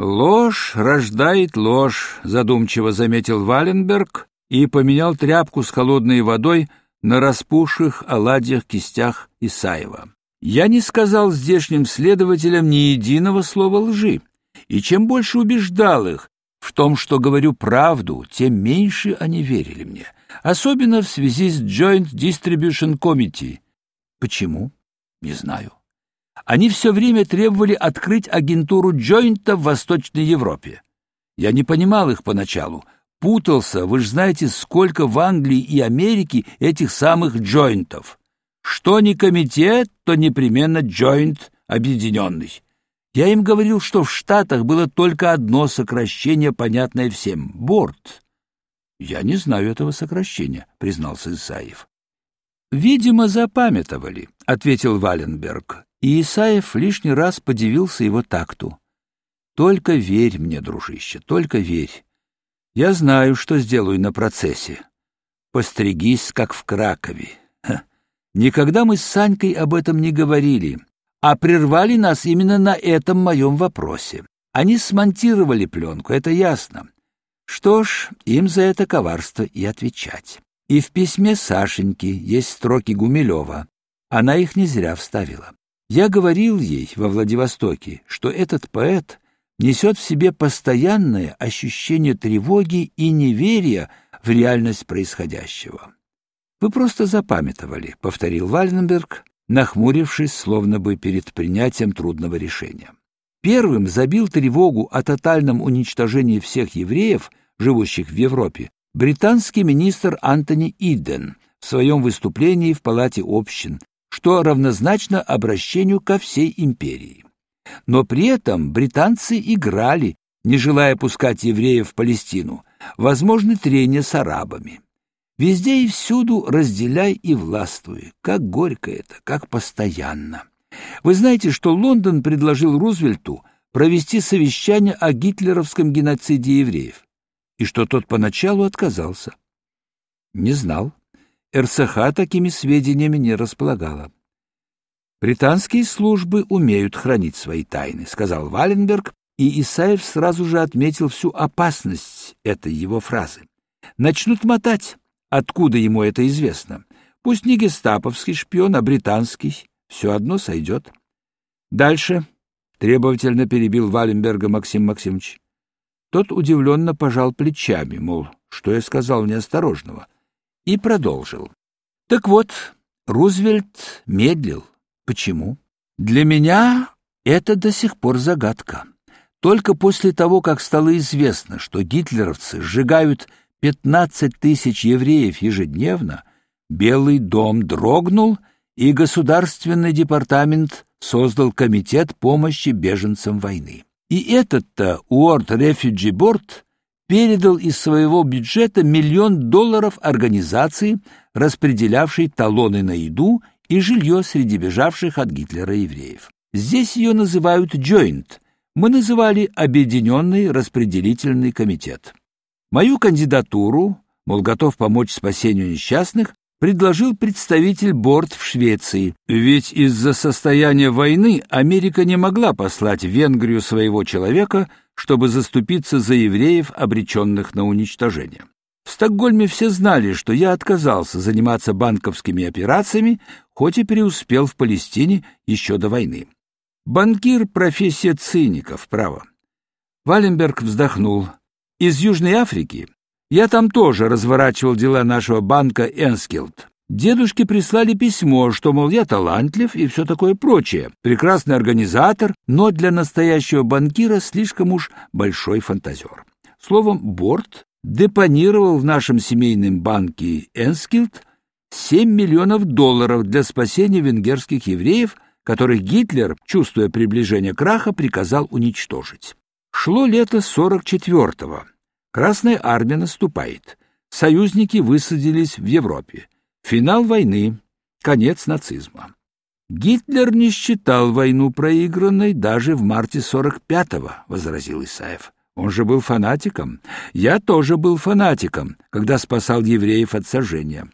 Ложь рождает ложь, задумчиво заметил Валенберг и поменял тряпку с холодной водой на распухших оладьях кистях Исаева. Я не сказал здешним следователям ни единого слова лжи, и чем больше убеждал их в том, что говорю правду, тем меньше они верили мне, особенно в связи с Joint Distribution Committee. Почему? Не знаю. Они все время требовали открыть агентуру Джойнта в Восточной Европе. Я не понимал их поначалу, путался, вы же знаете, сколько в Англии и Америке этих самых Джойнтов. Что не комитет, то непременно Джойнт объединенный. Я им говорил, что в Штатах было только одно сокращение, понятное всем — борт. Я не знаю этого сокращения, признался Исаев. Видимо, запамятовали, ответил Валенберг. И Исаев лишний раз подивился его такту. Только верь мне, дружище, только верь. Я знаю, что сделаю на процессе. Постригись, как в Кракове. Ха. Никогда мы с Санькой об этом не говорили, а прервали нас именно на этом моем вопросе. Они смонтировали пленку, это ясно. Что ж, им за это коварство и отвечать. И в письме Сашеньки есть строки Гумилева. Она их не зря вставила. Я говорил ей во Владивостоке, что этот поэт несет в себе постоянное ощущение тревоги и неверия в реальность происходящего. Вы просто запамятовали, повторил Вальнберг, нахмурившись, словно бы перед принятием трудного решения. Первым забил тревогу о тотальном уничтожении всех евреев, живущих в Европе, британский министр Антони Иден в своем выступлении в Палате общин что равнозначно обращению ко всей империи. Но при этом британцы играли, не желая пускать евреев в Палестину, возможны трения с арабами. Везде и всюду разделяй и властвуй. Как горько это, как постоянно. Вы знаете, что Лондон предложил Рузвельту провести совещание о гитлеровском геноциде евреев, и что тот поначалу отказался. Не знал. РСХ такими сведениями не располагала. «Британские службы умеют хранить свои тайны», — сказал Валенберг, и Исаев сразу же отметил всю опасность этой его фразы. «Начнут мотать, откуда ему это известно. Пусть не гестаповский шпион, а британский. Все одно сойдет». «Дальше», — требовательно перебил Валенберга Максим Максимович. Тот удивленно пожал плечами, мол, что я сказал неосторожного — и продолжил. Так вот, Рузвельт медлил. Почему? Для меня это до сих пор загадка. Только после того, как стало известно, что гитлеровцы сжигают 15 тысяч евреев ежедневно, Белый дом дрогнул, и Государственный департамент создал комитет помощи беженцам войны. И этот-то World Refugee Board передал из своего бюджета миллион долларов организации, распределявшей талоны на еду и жилье среди бежавших от Гитлера евреев. Здесь ее называют «Joint», мы называли Объединенный распределительный комитет. Мою кандидатуру, мол, готов помочь спасению несчастных, предложил представитель Борт в Швеции, ведь из-за состояния войны Америка не могла послать в Венгрию своего человека, чтобы заступиться за евреев, обреченных на уничтожение. В Стокгольме все знали, что я отказался заниматься банковскими операциями, хоть и преуспел в Палестине еще до войны. Банкир — профессия циников, право. Валенберг вздохнул. Из Южной Африки я там тоже разворачивал дела нашего банка Энскилд. Дедушке прислали письмо, что, мол, я талантлив и все такое прочее. Прекрасный организатор, но для настоящего банкира слишком уж большой фантазер. Словом, Борт депонировал в нашем семейном банке Энскилд 7 миллионов долларов для спасения венгерских евреев, которых Гитлер, чувствуя приближение краха, приказал уничтожить. Шло лето 44-го. Красная армия наступает. Союзники высадились в Европе. Финал войны, конец нацизма. Гитлер не считал войну проигранной даже в марте 45-го, возразил Исаев. Он же был фанатиком. Я тоже был фанатиком, когда спасал евреев от сожжения.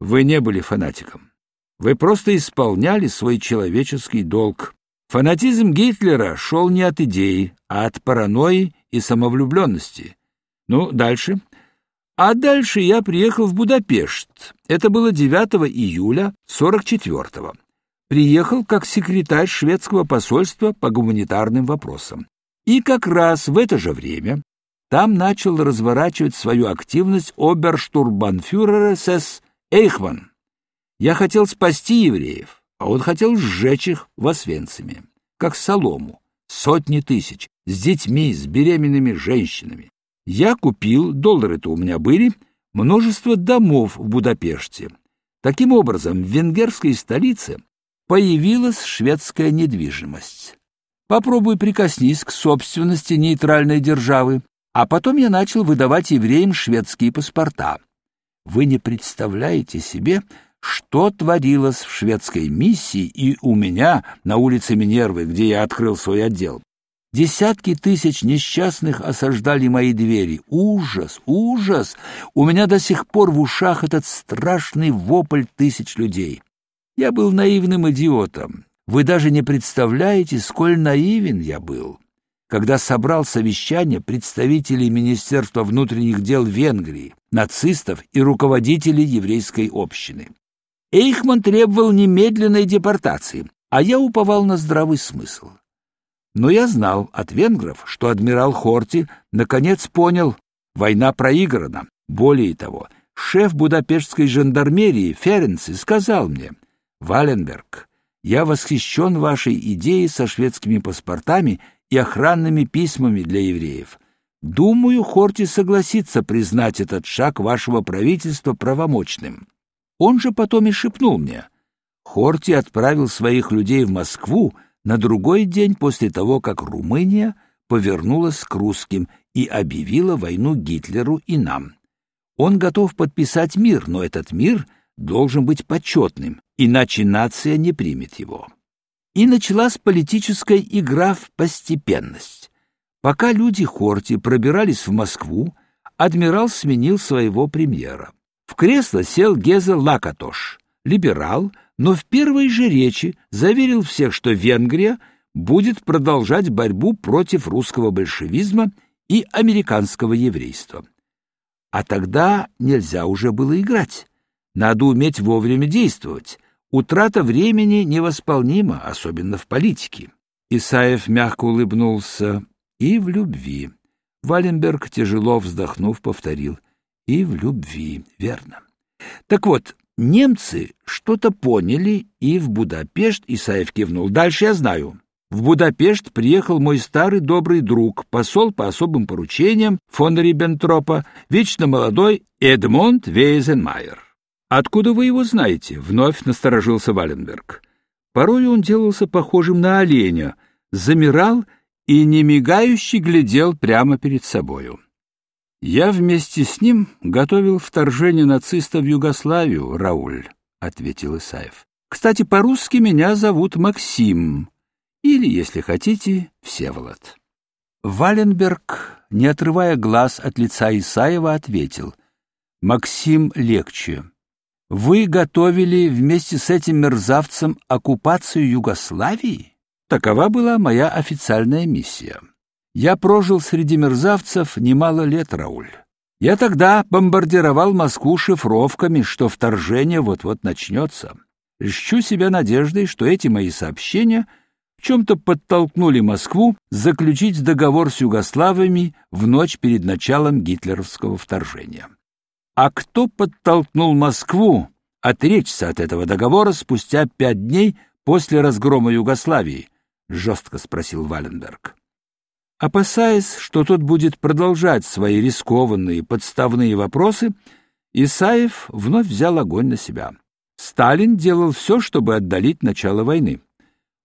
Вы не были фанатиком. Вы просто исполняли свой человеческий долг. Фанатизм Гитлера шел не от идеи, а от паранойи и самовлюбленности. Ну, дальше. А дальше я приехал в Будапешт. Это было 9 июля 44-го. Приехал как секретарь шведского посольства по гуманитарным вопросам. И как раз в это же время там начал разворачивать свою активность оберштурбанфюрер СС Эйхман. Я хотел спасти евреев, а он хотел сжечь их в Освенциме, как солому, сотни тысяч, с детьми, с беременными женщинами. Я купил, доллары-то у меня были, множество домов в Будапеште. Таким образом, в венгерской столице появилась шведская недвижимость. Попробуй прикоснись к собственности нейтральной державы, а потом я начал выдавать евреям шведские паспорта. Вы не представляете себе, что творилось в шведской миссии и у меня на улице Минервы, где я открыл свой отдел. Десятки тысяч несчастных осаждали мои двери. Ужас, ужас! У меня до сих пор в ушах этот страшный вопль тысяч людей. Я был наивным идиотом. Вы даже не представляете, сколь наивен я был, когда собрал совещание представителей Министерства внутренних дел Венгрии, нацистов и руководителей еврейской общины. Эйхман требовал немедленной депортации, а я уповал на здравый смысл. Но я знал от венгров, что адмирал Хорти наконец понял, война проиграна. Более того, шеф будапештской жандармерии Ференци сказал мне, «Валенберг, я восхищен вашей идеей со шведскими паспортами и охранными письмами для евреев. Думаю, Хорти согласится признать этот шаг вашего правительства правомочным». Он же потом и шепнул мне. Хорти отправил своих людей в Москву на другой день после того, как Румыния повернулась к русским и объявила войну Гитлеру и нам. Он готов подписать мир, но этот мир должен быть почетным, иначе нация не примет его. И началась политическая игра в постепенность. Пока люди Хорти пробирались в Москву, адмирал сменил своего премьера. В кресло сел Геза Лакатош, либерал, но в первой же речи заверил всех, что Венгрия будет продолжать борьбу против русского большевизма и американского еврейства. А тогда нельзя уже было играть. Надо уметь вовремя действовать. Утрата времени невосполнима, особенно в политике. Исаев мягко улыбнулся. И в любви. Валенберг, тяжело вздохнув, повторил и в любви, верно. Так вот, немцы что-то поняли, и в Будапешт Исаев кивнул. Дальше я знаю. В Будапешт приехал мой старый добрый друг, посол по особым поручениям фон Риббентропа, вечно молодой Эдмонд Вейзенмайер. «Откуда вы его знаете?» — вновь насторожился Валенберг. Порой он делался похожим на оленя, замирал и немигающе глядел прямо перед собою. Я вместе с ним готовил вторжение нацистов в Югославию, Рауль, ответил Исаев. Кстати, по-русски меня зовут Максим, или, если хотите, Всеволод. Валенберг, не отрывая глаз от лица Исаева, ответил: Максим легче. Вы готовили вместе с этим мерзавцем оккупацию Югославии? Такова была моя официальная миссия. Я прожил среди мерзавцев немало лет, Рауль. Я тогда бомбардировал Москву шифровками, что вторжение вот-вот начнется. Льщу себя надеждой, что эти мои сообщения в чем-то подтолкнули Москву заключить договор с югославами в ночь перед началом гитлеровского вторжения. А кто подтолкнул Москву отречься от этого договора спустя пять дней после разгрома Югославии? — жестко спросил Валенберг. Опасаясь, что тот будет продолжать свои рискованные подставные вопросы, Исаев вновь взял огонь на себя. Сталин делал все, чтобы отдалить начало войны.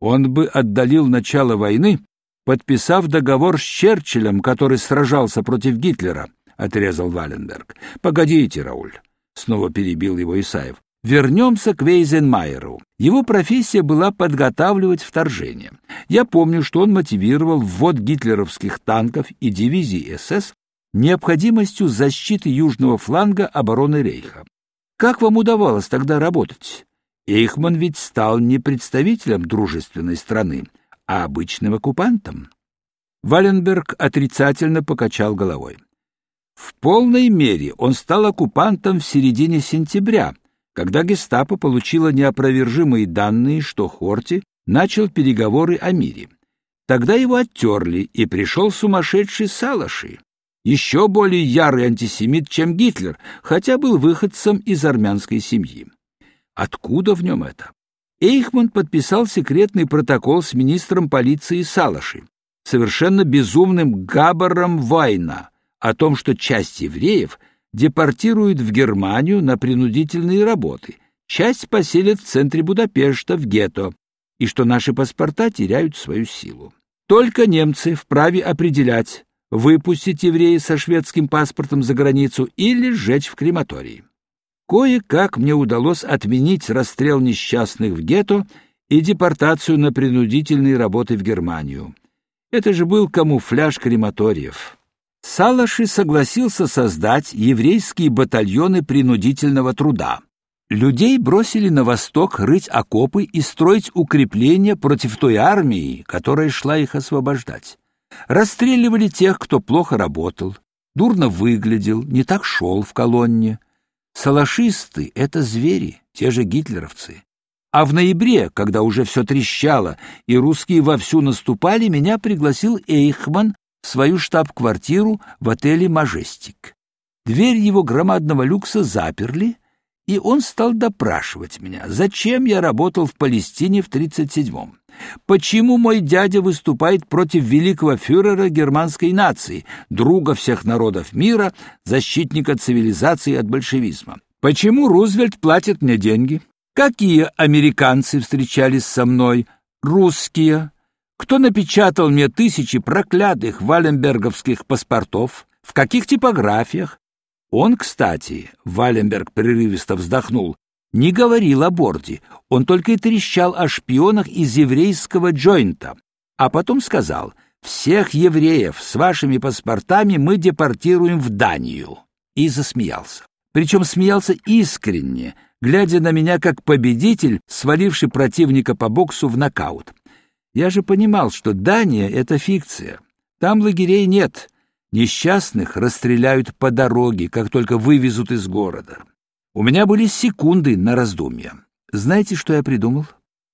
Он бы отдалил начало войны, подписав договор с Черчиллем, который сражался против Гитлера, отрезал Валенберг. Погодите, Рауль, снова перебил его Исаев. Вернемся к Вейзенмайеру. Его профессия была подготавливать вторжение. Я помню, что он мотивировал ввод гитлеровских танков и дивизий СС необходимостью защиты южного фланга обороны Рейха. Как вам удавалось тогда работать? Эйхман ведь стал не представителем дружественной страны, а обычным оккупантом. Валенберг отрицательно покачал головой. В полной мере он стал оккупантом в середине сентября, когда гестапо получило неопровержимые данные, что Хорти начал переговоры о мире. Тогда его оттерли, и пришел сумасшедший Салаши, еще более ярый антисемит, чем Гитлер, хотя был выходцем из армянской семьи. Откуда в нем это? Эйхман подписал секретный протокол с министром полиции Салаши, совершенно безумным Габаром Вайна, о том, что часть евреев депортируют в Германию на принудительные работы, часть поселят в центре Будапешта, в гетто, и что наши паспорта теряют свою силу. Только немцы вправе определять, выпустить еврея со шведским паспортом за границу или сжечь в крематории. Кое-как мне удалось отменить расстрел несчастных в гетто и депортацию на принудительные работы в Германию. Это же был камуфляж крематориев. Салаши согласился создать еврейские батальоны принудительного труда. Людей бросили на восток рыть окопы и строить укрепления против той армии, которая шла их освобождать. Расстреливали тех, кто плохо работал, дурно выглядел, не так шел в колонне. Салашисты — это звери, те же гитлеровцы. А в ноябре, когда уже все трещало и русские вовсю наступали, меня пригласил Эйхман свою штаб-квартиру в отеле «Мажестик». Дверь его громадного люкса заперли, и он стал допрашивать меня, зачем я работал в Палестине в 37-м. Почему мой дядя выступает против великого фюрера германской нации, друга всех народов мира, защитника цивилизации от большевизма? Почему Рузвельт платит мне деньги? Какие американцы встречались со мной? Русские. Кто напечатал мне тысячи проклятых валенберговских паспортов? В каких типографиях? Он, кстати, Валенберг прерывисто вздохнул, не говорил о борде, он только и трещал о шпионах из еврейского джойнта, а потом сказал, «Всех евреев с вашими паспортами мы депортируем в Данию», и засмеялся. Причем смеялся искренне, глядя на меня как победитель, сваливший противника по боксу в нокаут. Я же понимал, что Дания — это фикция. Там лагерей нет, Несчастных расстреляют по дороге, как только вывезут из города. У меня были секунды на раздумье. Знаете, что я придумал?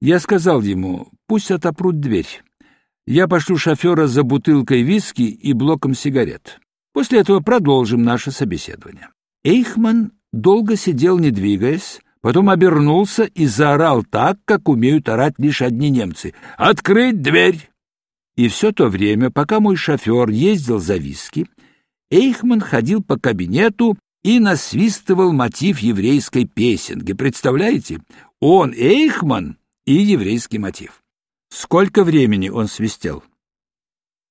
Я сказал ему, пусть отопрут дверь. Я пошлю шофера за бутылкой виски и блоком сигарет. После этого продолжим наше собеседование. Эйхман долго сидел, не двигаясь, потом обернулся и заорал так, как умеют орать лишь одни немцы. «Открыть дверь!» И все то время, пока мой шофер ездил за виски, Эйхман ходил по кабинету и насвистывал мотив еврейской песенки. Представляете? Он Эйхман и еврейский мотив. Сколько времени он свистел?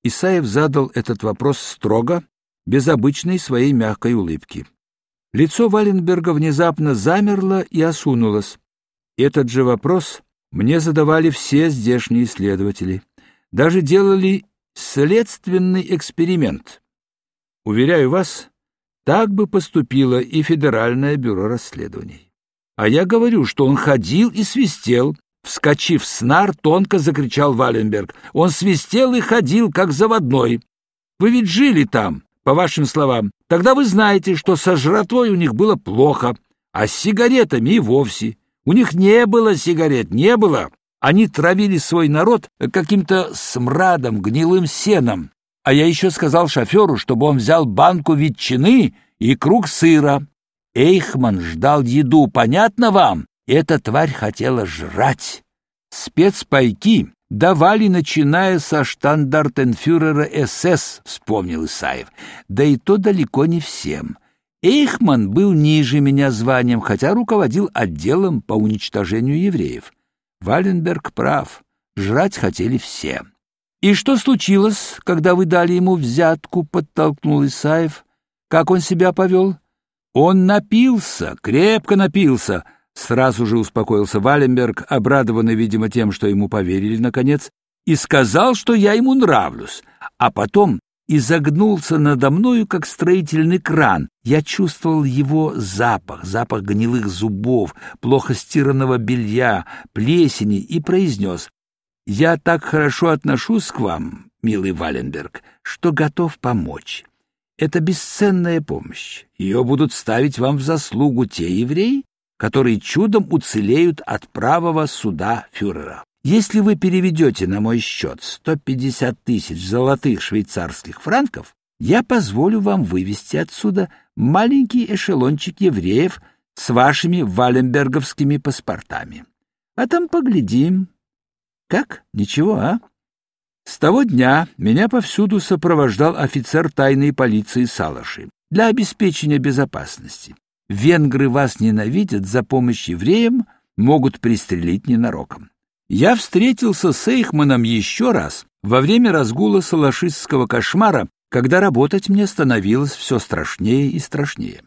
Исаев задал этот вопрос строго, без обычной своей мягкой улыбки. Лицо Валенберга внезапно замерло и осунулось. Этот же вопрос мне задавали все здешние следователи. Даже делали следственный эксперимент. Уверяю вас, так бы поступило и Федеральное бюро расследований. А я говорю, что он ходил и свистел. Вскочив с нар, тонко закричал Валенберг. Он свистел и ходил, как заводной. Вы ведь жили там, по вашим словам. Тогда вы знаете, что со жратвой у них было плохо, а с сигаретами и вовсе. У них не было сигарет, не было. Они травили свой народ каким-то смрадом, гнилым сеном. А я еще сказал шоферу, чтобы он взял банку ветчины и круг сыра. Эйхман ждал еду, понятно вам? Эта тварь хотела жрать. Спецпайки давали, начиная со штандартенфюрера СС, вспомнил Исаев. Да и то далеко не всем. Эйхман был ниже меня званием, хотя руководил отделом по уничтожению евреев. Валенберг прав. Жрать хотели все. И что случилось, когда вы дали ему взятку, подтолкнул Исаев. Как он себя повел? Он напился, крепко напился. Сразу же успокоился Валенберг, обрадованный, видимо, тем, что ему поверили наконец, и сказал, что я ему нравлюсь. А потом изогнулся надо мною, как строительный кран. Я чувствовал его запах, запах гнилых зубов, плохо стиранного белья, плесени, и произнес Я так хорошо отношусь к вам, милый Валенберг, что готов помочь. Это бесценная помощь. Ее будут ставить вам в заслугу те евреи, которые чудом уцелеют от правого суда фюрера. Если вы переведете на мой счет 150 тысяч золотых швейцарских франков, я позволю вам вывести отсюда маленький эшелончик евреев с вашими валенберговскими паспортами. А там поглядим. Как? Ничего, а? С того дня меня повсюду сопровождал офицер тайной полиции Салаши для обеспечения безопасности. Венгры вас ненавидят, за помощь евреям могут пристрелить ненароком. Я встретился с Эйхманом еще раз во время разгула салашистского кошмара, когда работать мне становилось все страшнее и страшнее.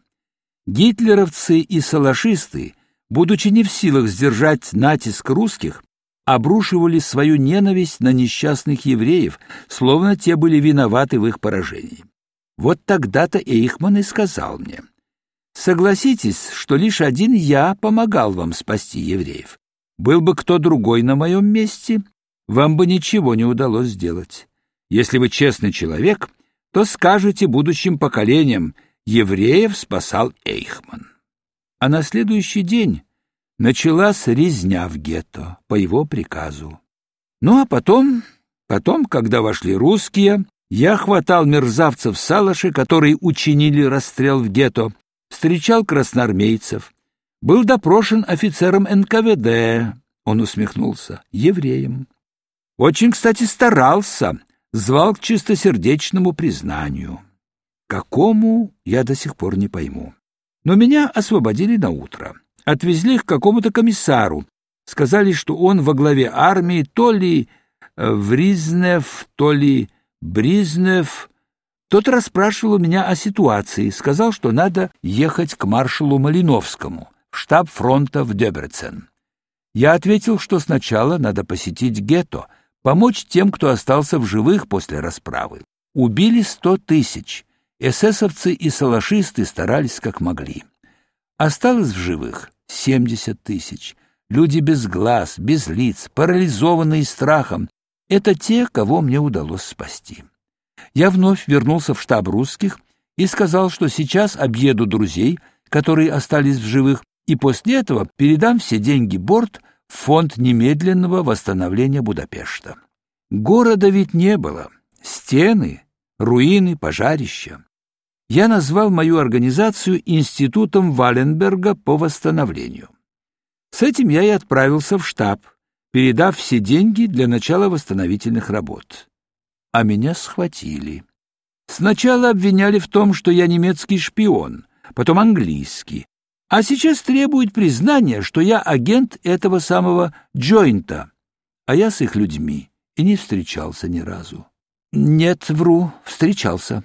Гитлеровцы и салашисты, будучи не в силах сдержать натиск русских, обрушивали свою ненависть на несчастных евреев, словно те были виноваты в их поражении. Вот тогда-то Эйхман и сказал мне, «Согласитесь, что лишь один я помогал вам спасти евреев. Был бы кто другой на моем месте, вам бы ничего не удалось сделать. Если вы честный человек, то скажете будущим поколениям, евреев спасал Эйхман». А на следующий день началась резня в гетто по его приказу. Ну а потом, потом, когда вошли русские, я хватал мерзавцев Салаши, которые учинили расстрел в гетто, встречал красноармейцев, был допрошен офицером НКВД, он усмехнулся, евреем. Очень, кстати, старался, звал к чистосердечному признанию. Какому, я до сих пор не пойму. Но меня освободили на утро отвезли к какому-то комиссару. Сказали, что он во главе армии то ли э, Вризнев, то ли Бризнев. Тот расспрашивал меня о ситуации, сказал, что надо ехать к маршалу Малиновскому в штаб фронта в Дебрецен. Я ответил, что сначала надо посетить гетто, помочь тем, кто остался в живых после расправы. Убили сто тысяч. Эсэсовцы и салашисты старались как могли. Осталось в живых Семьдесят тысяч. Люди без глаз, без лиц, парализованные страхом. Это те, кого мне удалось спасти. Я вновь вернулся в штаб русских и сказал, что сейчас объеду друзей, которые остались в живых, и после этого передам все деньги борт в фонд немедленного восстановления Будапешта. Города ведь не было. Стены, руины, пожарища я назвал мою организацию Институтом Валенберга по восстановлению. С этим я и отправился в штаб, передав все деньги для начала восстановительных работ. А меня схватили. Сначала обвиняли в том, что я немецкий шпион, потом английский, а сейчас требуют признания, что я агент этого самого Джойнта, а я с их людьми и не встречался ни разу. Нет, вру, встречался.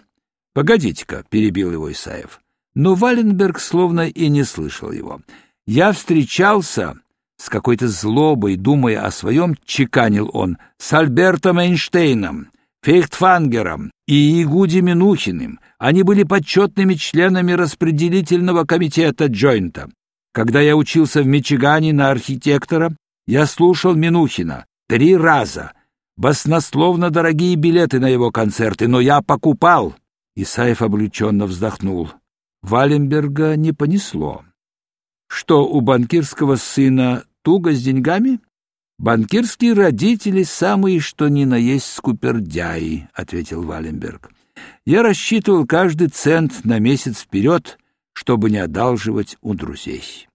Погодите-ка, перебил его Исаев. Но Валенберг словно и не слышал его. Я встречался с какой-то злобой, думая о своем, чеканил он, с Альбертом Эйнштейном, Фейхтфангером и Игуди Минухиным. Они были почетными членами распределительного комитета Джойнта. Когда я учился в Мичигане на архитектора, я слушал Минухина три раза. Баснословно дорогие билеты на его концерты, но я покупал. Исаев облегченно вздохнул. Валенберга не понесло. Что у банкирского сына туго с деньгами? Банкирские родители самые что ни на есть скупердяи, ответил Валенберг. Я рассчитывал каждый цент на месяц вперед, чтобы не одалживать у друзей.